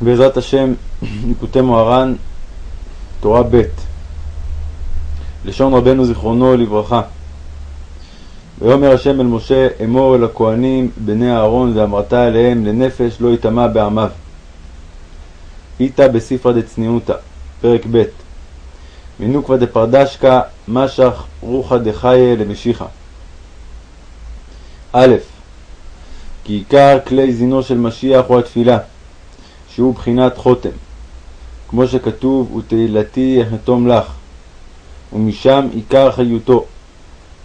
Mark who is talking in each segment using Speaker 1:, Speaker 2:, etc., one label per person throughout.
Speaker 1: בעזרת השם, ליקוטי מוהר"ן, תורה ב' לשון רבנו זיכרונו לברכה. ויאמר השם אל משה אמור אל הכהנים בני אהרון ואמרת אליהם לנפש לא יטמע בעמיו. איתא בספרא דצניעותא, פרק ב' מנוקווה דפרדשקא משך רוחא דחיה למשיחא. א. כי עיקר כלי זינו של משיח הוא התפילה, שהוא בחינת חותם, כמו שכתוב ותהילתי יחתום לך, ומשם עיקר חיותו,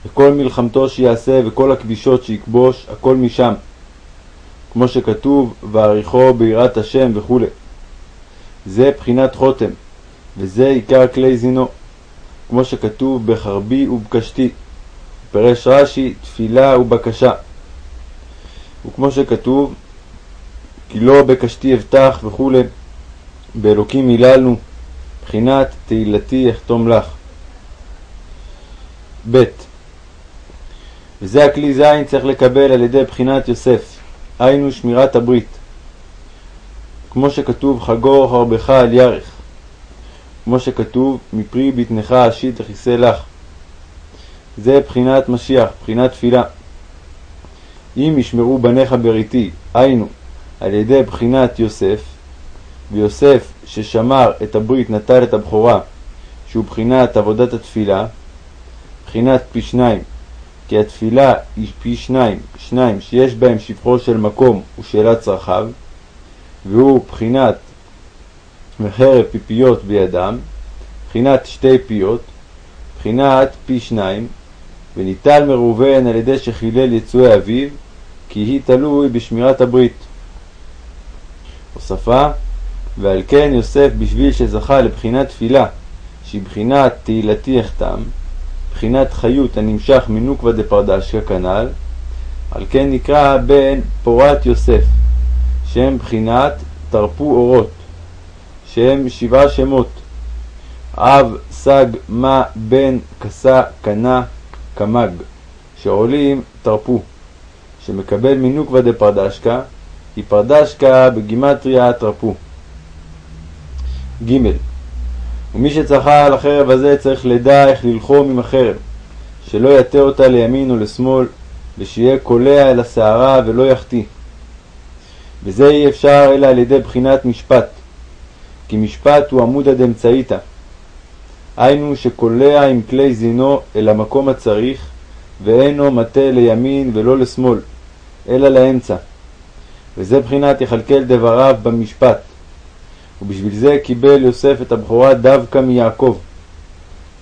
Speaker 1: וכל מלחמתו שיעשה וכל הכבישות שיכבוש, הכל משם, כמו שכתוב ועריכו ביראת השם וכו'. זה בחינת חותם, וזה עיקר כלי זינו, כמו שכתוב בחרבי ובקשתי. פירש רש"י תפילה ובקשה. וכמו שכתוב כי לא בקשתי אבטח וכולי, באלוקים היללנו, בחינת תהילתי אחתום לך. ב. וזה הכלי זין צריך לקבל על ידי בחינת יוסף, היינו שמירת הברית. כמו שכתוב חגור חרבך על ירך, כמו שכתוב מפרי בטנך אשית תכיסה לך. זה בחינת משיח, בחינת תפילה. אם ישמרו בניך בריתי, היינו, על ידי בחינת יוסף, ויוסף ששמר את הברית נטל את הבכורה, שהוא בחינת עבודת התפילה, בחינת פי שניים, כי התפילה היא פי שניים, שניים שיש בהם שפחו של מקום ושאלת צרכיו, והוא בחינת מחרב פיפיות בידם, בחינת שתי פיות, בחינת פי שניים, וניטל מראובן על ידי שחילל יצואי אביו, כי היא תלוי בשמירת הברית. הוספה ועל כן יוסף בשביל שזכה לבחינת תפילה שהיא בחינת תהילתי אחתם, בחינת חיות הנמשך מנוקבה דפרדשקה כנ"ל, על כן נקרא בן פורת יוסף, שהם בחינת תרפו אורות, שהם שבעה שמות אב, סג, מה, בן, כסה, קנה, קמג, שעולים תרפו, שמקבל מנוקבה דפרדשקה, כי פרדשקה בגימטריה תרפו. ג. ומי שצחה על החרב הזה צריך לדע איך ללחום עם החרב, שלא יטה אותה לימין או לשמאל, ושיהיה קולע אל הסערה ולא יחטיא. וזה אי אפשר אלא על ידי בחינת משפט, כי משפט הוא עמודא דאמצעיתא. היינו שקולע עם כלי זינו אל המקום הצריך, ואינו מטה לימין ולא לשמאל, אלא לאמצע. וזה בחינת יכלכל דבריו במשפט. ובשביל זה קיבל יוסף את הבכורה דווקא מיעקב.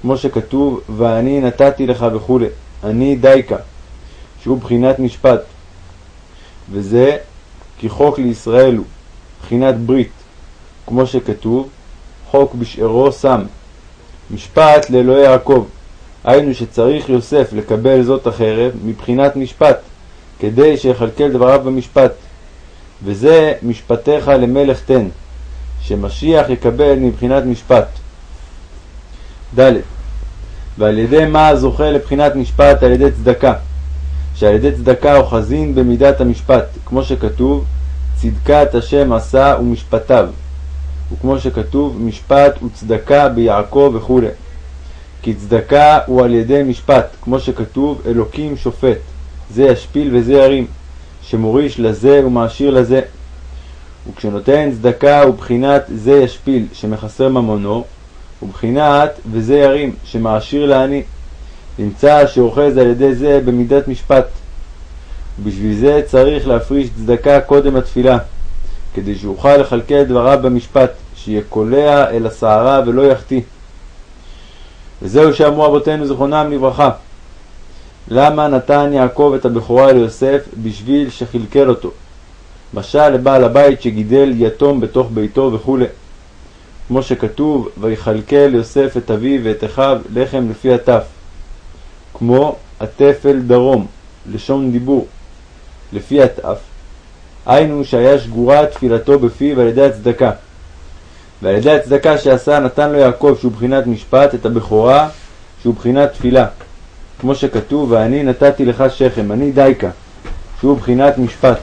Speaker 1: כמו שכתוב, ואני נתתי לך וכולי, אני דייקה, שהוא בחינת משפט. וזה כי חוק לישראל הוא, בחינת ברית, כמו שכתוב, חוק בשארו שם. משפט לאלוהי יעקב, היינו שצריך יוסף לקבל זאת החרב מבחינת משפט, כדי שיכלכל דבריו במשפט. וזה משפטיך למלך תן, שמשיח יקבל מבחינת משפט. ד. ועל ידי מה זוכה לבחינת משפט על ידי צדקה, שעל ידי צדקה אוחזין במידת המשפט, כמו שכתוב, צדקת השם עשה ומשפטיו, וכמו שכתוב, משפט וצדקה ביעקב וכו'. כי צדקה הוא על ידי משפט, כמו שכתוב, אלוקים שופט, זה ישפיל וזה ירים. שמוריש לזה ומעשיר לזה. וכשנותן צדקה הוא בחינת זה ישפיל שמחסר ממונו, ובחינת וזה ירים שמעשיר לעני. נמצא שאוחז על ידי זה במידת משפט. ובשביל זה צריך להפריש צדקה קודם התפילה, כדי שיוכל לכלכל דבריו במשפט, שיהיה קולע אל הסערה ולא יחטיא. וזהו שאמרו אבותינו זיכרונם לברכה, למה נתן יעקב את הבכורה ליוסף בשביל שכלכל אותו? משל לבעל הבית שגידל יתום בתוך ביתו וכו'. כמו שכתוב, ויכלכל יוסף את אביו ואת אחיו לחם לפי הטף. כמו התפל דרום, לשון דיבור, לפי הטף, היינו שהיה שגורה תפילתו בפיו על ידי הצדקה. ועל ידי הצדקה שעשה נתן לו יעקב שהוא בחינת משפט את הבכורה שהוא בחינת תפילה. כמו שכתוב, ואני נתתי לך שכם, אני דייקה, שהוא בחינת משפט.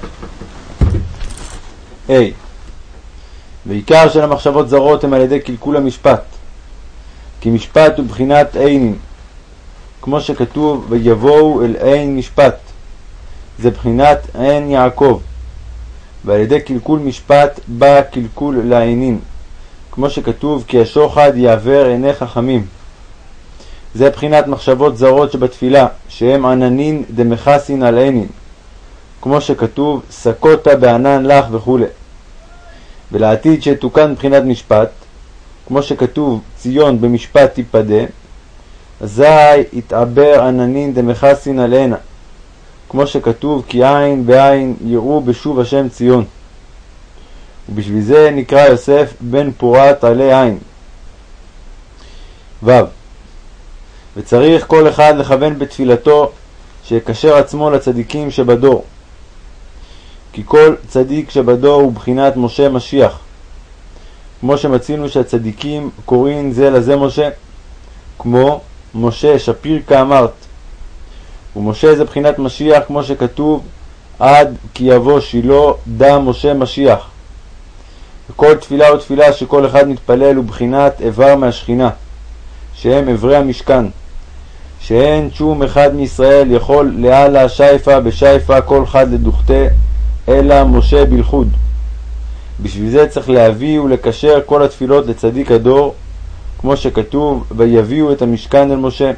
Speaker 1: ה. ועיקר של המחשבות זרות הם על ידי קלקול המשפט. כי משפט הוא בחינת עינים, כמו שכתוב ויבואו אל עין משפט, זה בחינת עין יעקב, ועל ידי קלקול משפט בא קלקול לעינים, כמו שכתוב כי השוחד יעבר עיני חכמים. זה בחינת מחשבות זרות שבתפילה, שהם עננין דמכסין על עינין, כמו שכתוב סקותה בענן לך וכו'. ולעתיד שתוקן מבחינת משפט, כמו שכתוב ציון במשפט תיפדה, אזי יתעבר עננין דמכסין על עינה, כמו שכתוב כי עין בעין יראו בשוב השם ציון. ובשביל זה נקרא יוסף בן פורת עלי עין. ו. וצריך כל אחד לכוון בתפילתו שיקשר עצמו לצדיקים שבדור. כי כל צדיק שבדור הוא בחינת משה משיח. כמו שמצינו שהצדיקים קוראים זה לזה משה, כמו משה שפיר כאמרת. ומשה זה בחינת משיח, כמו שכתוב, עד כי יבוא שילה דם משה משיח. וכל תפילה ותפילה שכל אחד מתפלל הוא בחינת איבר מהשכינה, שהם איברי המשכן. שאין שום אחד מישראל יכול לאללה שייפה בשייפה כל חד לדוכתה, אלא משה בלכוד. בשביל זה צריך להביא ולקשר כל התפילות לצדיק הדור, כמו שכתוב, ויביאו את המשכן אל משה.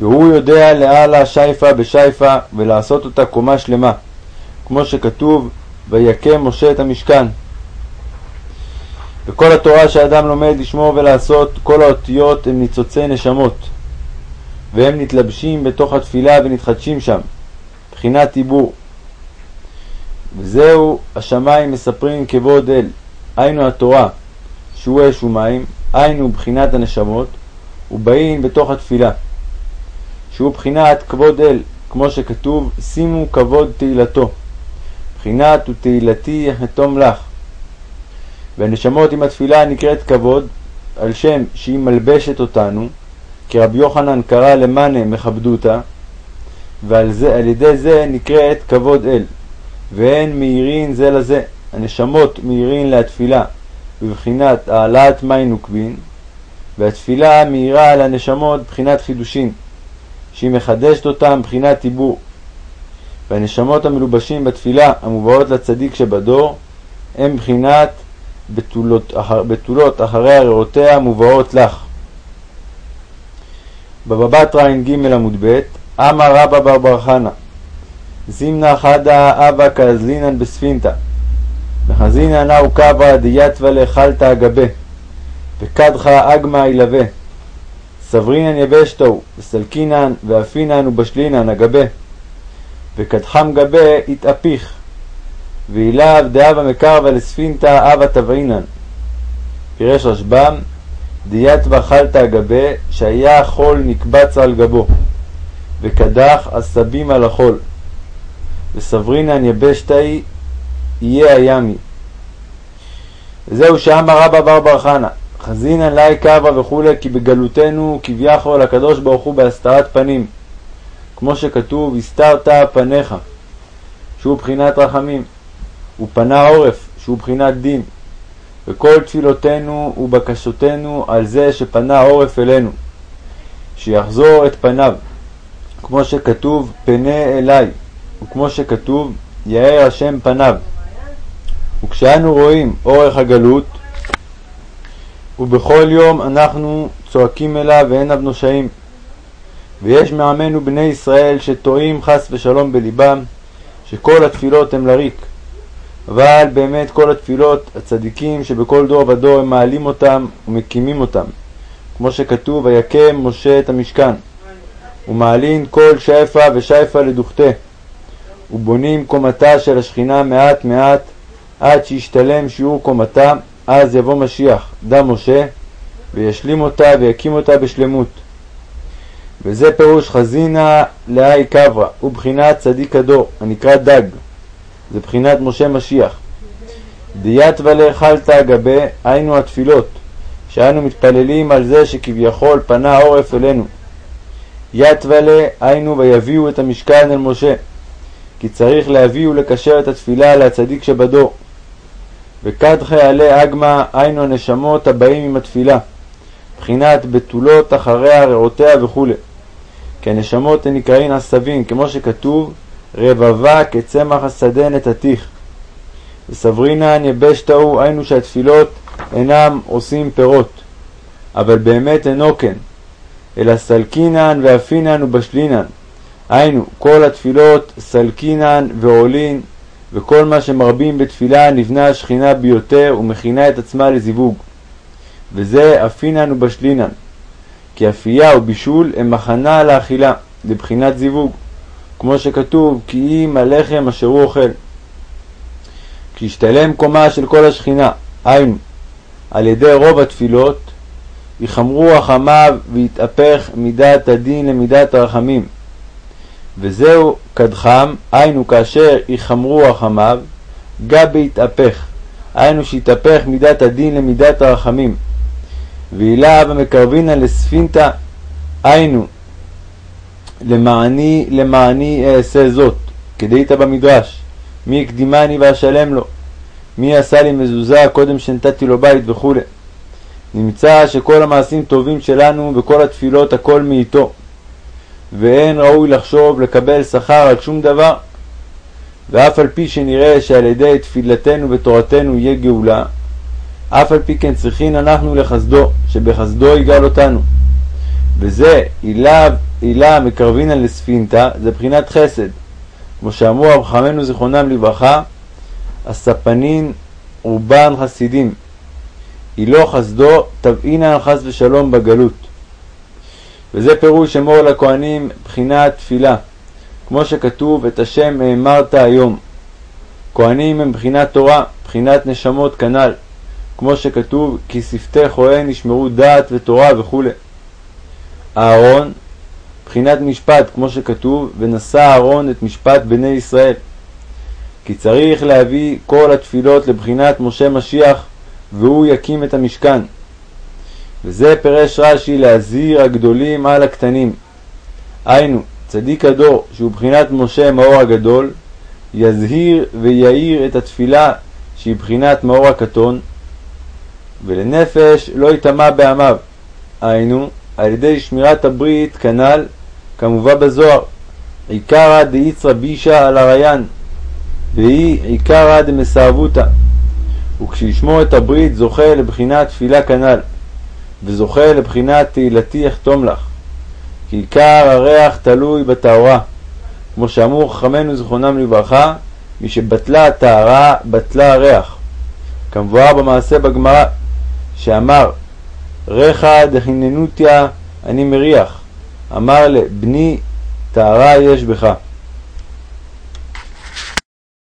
Speaker 1: והוא יודע לאללה שייפה בשייפה ולעשות אותה קומה שלמה, כמו שכתוב, ויקם משה את המשכן. וכל התורה שאדם לומד לשמור ולעשות, כל האותיות הם ניצוצי נשמות, והם נתלבשים בתוך התפילה ונתחדשים שם, בחינת עיבור. וזהו השמיים מספרים כבוד אל, היינו התורה, שהוא אש ומים, היינו בחינת הנשמות, ובאים בתוך התפילה, שהוא בחינת כבוד אל, כמו שכתוב, שימו כבוד תהילתו, בחינת ותהילתי יחתום לך. והנשמות עם התפילה נקראת כבוד, על שם שהיא מלבשת אותנו, כי רבי יוחנן קרא למאנה מכבדותה, ועל זה, ידי זה נקראת כבוד אל. והן מאירין זה לזה, הנשמות מאירין להתפילה, בבחינת העלאת מי נוקבין, והתפילה מאירה על הנשמות בחינת חידושין, שהיא מחדשת אותם בחינת עיבור. והנשמות המלובשים בתפילה המובאות לצדיק שבדור, הם בחינת בתולות, אחר, בתולות אחרי הריאותיה מובאות לך. בבא בתרא ע"ג עמוד ב' אמר רבא בר בר חנא זימנה חדה אבא כאזלינן בספינתא וחזינא נאו קברא דיתווה לחלתא אגבה וקדחה אגמא ילווה סברינן יבשתו וסלקינן ואפינן ובשלינן אגבה וקדחם גבה התהפיך ואילב דאבה מקרבה לספינתא אבה תבעינן. פירש רשב"ם דיית חלתא אגבה שהיה החול נקבץ על גבו וקדח עשבים על החול וסברינן יבשתאי יהיה הימי. וזהו שאמר רבא בר בר חנא חזינן לי קברה וכולי כי בגלותנו כביכול הקדוש ברוך הוא בהסתרת פנים כמו שכתוב הסתרת פניך שהוא בחינת רחמים ופנה עורף, שהוא בחינת דין. וכל תפילותינו ובקשותינו על זה שפנה עורף אלינו, שיחזור את פניו, כמו שכתוב פנה אליי, וכמו שכתוב יאר השם פניו. וכשאנו רואים אורך הגלות, ובכל יום אנחנו צועקים אליו ואין אבנושאים. ויש מעמנו בני ישראל שטועים חס ושלום בלבם, שכל התפילות הם לריק. אבל באמת כל התפילות, הצדיקים שבכל דור ודור הם מעלים אותם ומקימים אותם, כמו שכתוב, ויקם משה את המשכן, ומעלין כל שייפה ושייפה לדוכתה, ובונים קומתה של השכינה מעט מעט, עד שישתלם שיעור קומתה, אז יבוא משיח, דם משה, וישלים אותה ויקים אותה בשלמות. וזה פירוש חזינה לאי קברא, הוא בחינת צדיק הדור, הנקרא דג. זה בחינת משה משיח. דיית ולאכלת גבה, היינו התפילות, שאנו מתפללים על זה שכביכול פנה העורף אלינו. ית ולה, היינו ויביאו את המשכן אל משה, כי צריך להביא ולקשר את התפילה להצדיק שבדור. וכד חיילי אגמא היינו הנשמות הבאים עם התפילה, בחינת בתולות אחריה ריאותיה וכו'. כי הנשמות הן נקראין עשבים, כמו שכתוב, רבבה כצמח השדה נתתיך. וסברינן יבשתהו, היינו שהתפילות אינם עושים פירות, אבל באמת אינו כן, אלא סלקינן ואפינן ובשלינן. היינו, כל התפילות סלקינן ועולין, וכל מה שמרבים בתפילה נבנה השכינה ביותר ומכינה את עצמה לזיווג. וזה אפינן ובשלינן. כי אפייה ובישול הם מחנה לאכילה, לבחינת זיווג, כמו שכתוב, כי אם הלחם אשר הוא אוכל. כשישתלם קומה של כל השכינה, היינו, על ידי רוב התפילות, יחמרו רחמיו ויתהפך מידת הדין למידת הרחמים. וזהו קדחם, היינו כאשר יחמרו רחמיו, גבי יתהפך, היינו שיתהפך מידת הדין למידת הרחמים. והילה במקרבינא לספינתא, היינו, למעני למעני אעשה זאת, כדאית במדרש, מי הקדימני ואשלם לו, מי עשה לי מזוזה קודם שנתתי לו בית וכו'. נמצא שכל המעשים טובים שלנו וכל התפילות הכל מאיתו, ואין ראוי לחשוב לקבל שכר על שום דבר. ואף על פי שנראה שעל ידי תפילתנו ותורתנו יהיה גאולה, אף על פי כן צריכין אנחנו לחסדו, שבחסדו יגאל אותנו. וזה הילה, הילה מקרבינן לספינתא, זה בחינת חסד. כמו שאמרו רב חכמינו זיכרונם לברכה, הספנין רובן חסידים. הילו חסדו תבעינן חס ושלום בגלות. וזה פירוש אמור לכהנים בחינת תפילה, כמו שכתוב את השם האמרת היום. כהנים הם בחינת תורה, בחינת נשמות כנ"ל. כמו שכתוב, כי שפתי כהן ישמרו דעת ותורה וכו'. אהרון, בחינת משפט, כמו שכתוב, ונשא אהרון את משפט בני ישראל. כי צריך להביא כל התפילות לבחינת משה משיח, והוא יקים את המשכן. וזה פירש רש"י להזהיר הגדולים על הקטנים. היינו, צדיק הדור, שהוא בחינת משה מאור הגדול, יזהיר ויעיר את התפילה שהיא בחינת מאור הקטון, ולנפש לא יטמע בעמיו, היינו, על ידי שמירת הברית כנ"ל, כמובא בזוהר, עיקרא דאיצרא בישא על הריין, והיא עיקרא דמסאבותא, וכשישמור את הברית זוכה לבחינת תפילה כנ"ל, וזוכה לבחינת תהילתי אחתום לך, כי עיקר הריח תלוי בטהרה, כמו שאמרו חכמינו זיכרונם לברכה, מי שבטלה הטהרה, בטלה הריח. כמבואר במעשה בגמרא, שאמר רכה דחיננותיה אני מריח, אמר לבני טהרה יש בך.